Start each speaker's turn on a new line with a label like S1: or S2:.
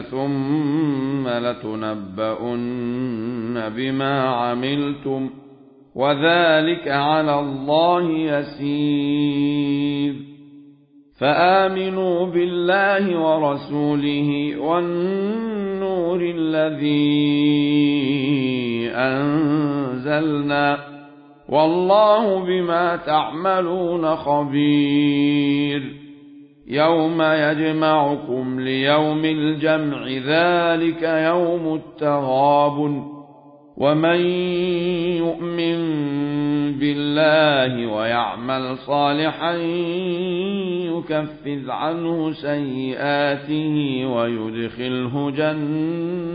S1: ثم لتنبؤن بما عملتم وذلك على الله يسير فآمنوا بالله ورسوله والنور الذي أنزلنا والله بما تعملون خبير يوم يجمعكم ليوم الجمع ذلك يوم التغابن. ومن يؤمن بالله ويعمل صالحا يكفذ عنه سيئاته ويدخله جنات.